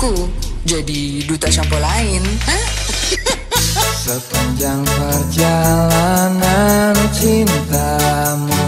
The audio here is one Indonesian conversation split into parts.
aku jadi duta shampoo lain. Hah? Sepanjang perjalanan cintamu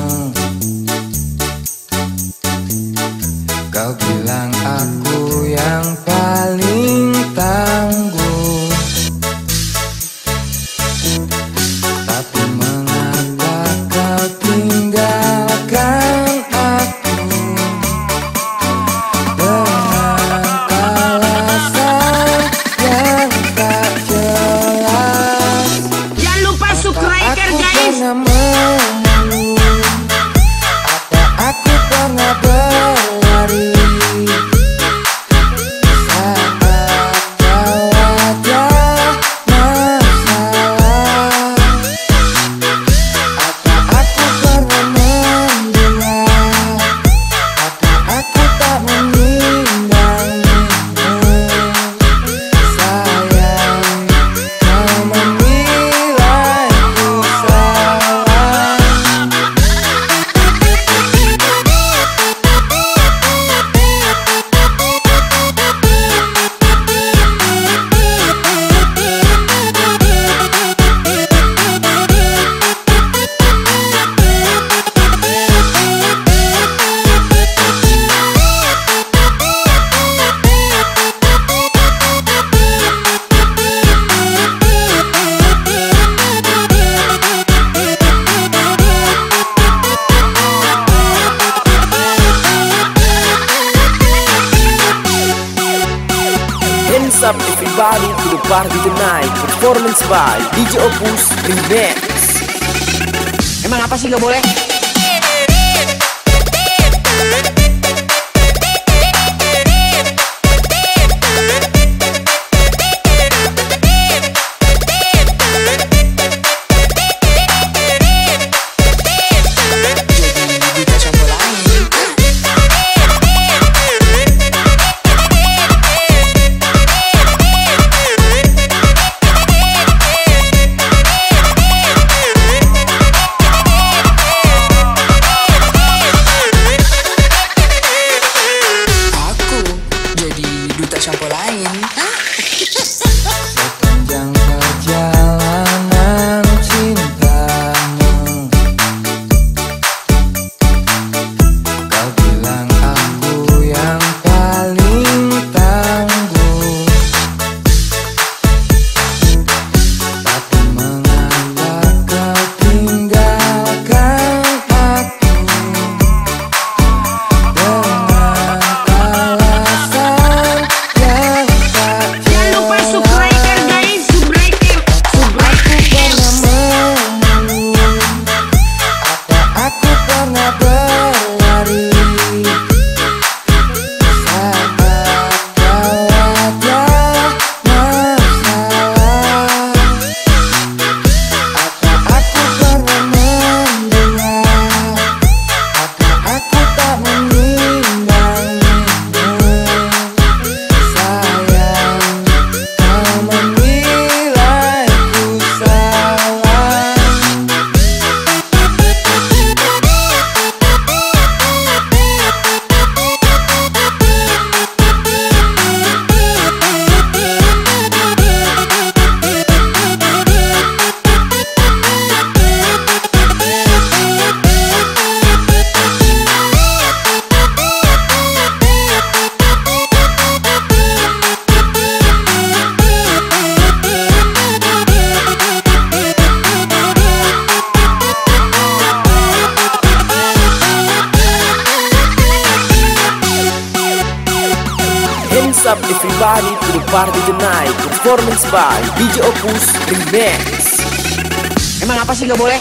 What's up everybody to the party tonight Performance by DJ Opus Remix Emang apa sih gak boleh? up everybody to the party tonight Performance by DJ Opus Remix Emang apa sih gak boleh?